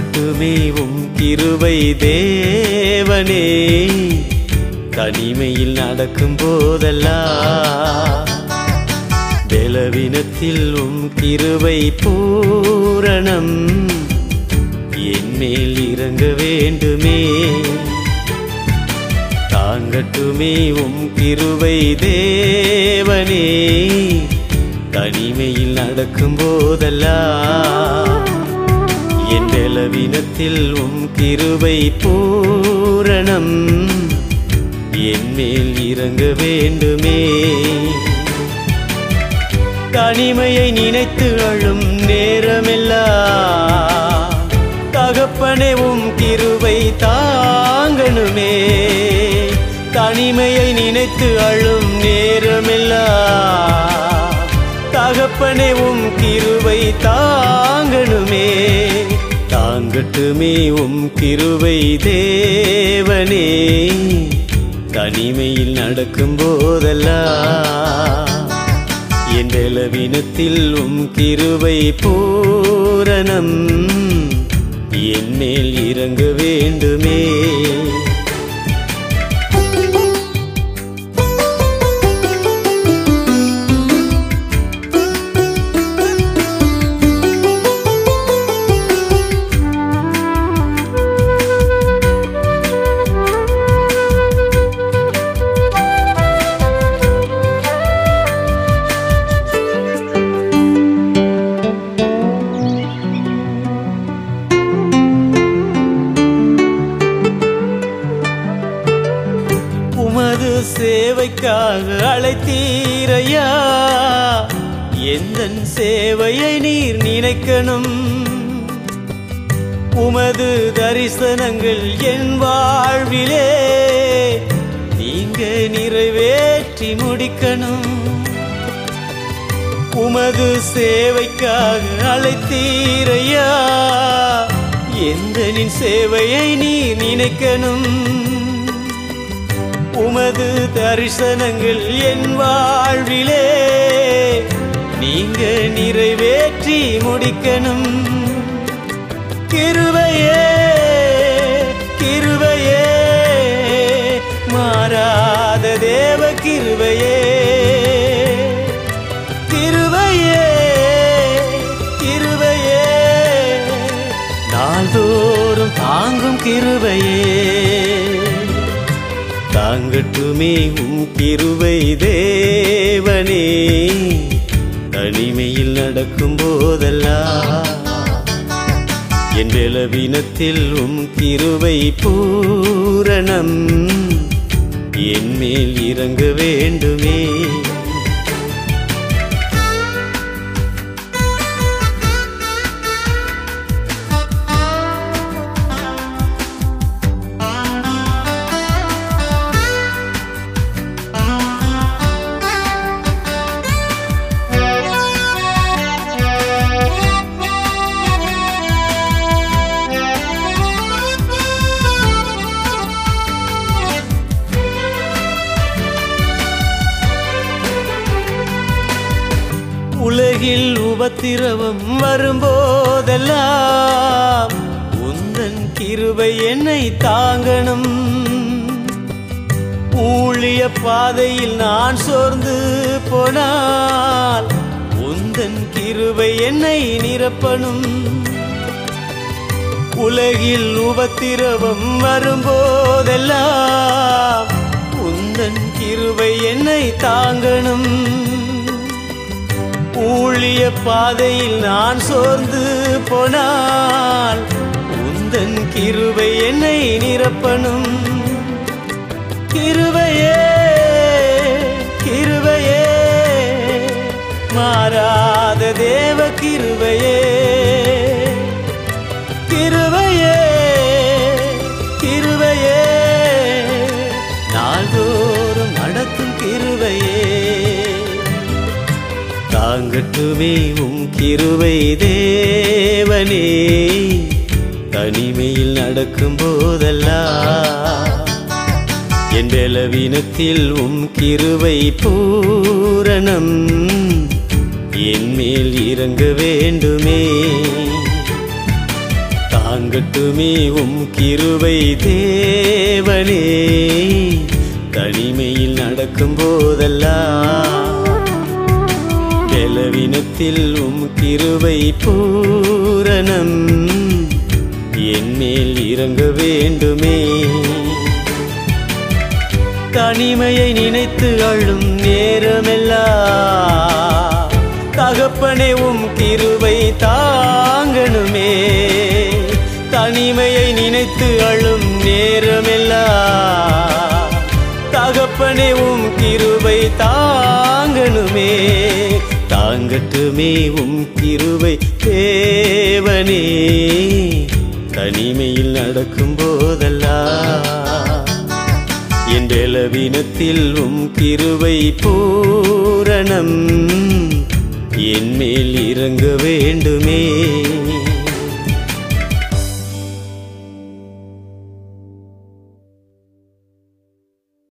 இருக்கட்டுமே உம் கிருவை தேவனே. தனிமையில் நடக்கும் போதெல்லாம் பலவீனத்தில் உம் கிருவை பூரணம். என் மேல் இறங்க வேண்டுமே. தாங்கட்டுமே உம் கிருவை தேவனே. தனிமையில் நடக்கும் போதெல்லாம் என் நிலவினத்தில் உம் கிருபை பூரணம். என் மேல் இறங்க வேண்டுமே. தனிமையை நினைத்து அழும் நேரமெல்லாம் தகப்பனே உம் கிருவை தாங்கணுமே. தனிமையை நினைத்து அழும் நேரமெல்லாம் தகப்பனே உம் கிருவை தாங்கணுமே. தாங்கட்டுமே உம் கிருவை தேவனே. தனிமையில் நடக்கும் போதெல்லாம் என் பலவீனத்தில் உம் கிருவை பூரணம். என் மேல் இறங்க வேண்டுமே. சேவைக்காக அழைத்தீரையா? எந்த சேவையை நீர் நினைக்கணும்? உமது தரிசனங்கள் என் வாழ்விலே நீங்க நிறைவேற்றி முடிக்கணும். உமது சேவைக்காக அழைத்தீரையா? எந்த நின் சேவையை நீ நினைக்கணும்? உமது தரிசனங்கள் என் வாழ்விலே. நீங்க நிறைவேற்றி முடிக்கணும். கிருவையே கிருவையே மாறாத தேவ கிருவையே கிருவையே கிருவையே நாள்தோறும் தாங்கும் கிருவையே தாங்கட்டுமே உம் கிருவை தேவனே. தனிமையில் நடக்கும் போதெல்லாம் என் பலவீனத்தில் உம் கிருவை பூரணம். என் மேல் இறங்க வேண்டுமே. உலகில் உபத்திரவம் வரும்போதெல்லாம் உந்தன் கிருபை என்னை தாங்கணும். ஊழிய பாதையில் நான் சோர்ந்து போனால் உந்தன் கிருபை என்னை நிரப்பணும். உலகில் உபத்திரவம் வரும்போதெல்லாம் உந்தன் கிருபை என்னை தாங்கணும். ஊழிய பாதையில் நான் சோர்ந்து போனால் உந்தன் கிருவை என்னை நிரப்பணும். கிருவையே கிருவையே மாறாத தேவ கிருபையே. தாங்கட்டுமே உம் கிருபை தேவனே. தனிமையில் நடக்கும் போதெல்லாம் என் பலவீனத்தில் உம் கிருவை பூரணம் என் மேல் இறங்க வேண்டுமே. தாங்கட்டுமே உம் கிருவை தேவனே. தனிமையில் நடக்கும் போதெல்லாம் நவீனத்தில் உம் கிருவை பூரணம். என் மேல் இறங்க வேண்டுமே. தனிமையை நினைத்து அழும் நேரமெல்லா. தகப்பனே உம் கிருவை தாங்கணுமே. தனிமையை நினைத்து அழும் நேரமெல்லா. தகப்பனே உம் கிருவை தாங்கணுமே. தாங்கட்டுமே உம் கிருவை தேவனே. தனிமையில் நடக்கும் போதெல்லாம் என் பலவீனத்தில் உம் கிருவை பூரணம். என் மேல் இறங்க வேண்டுமே.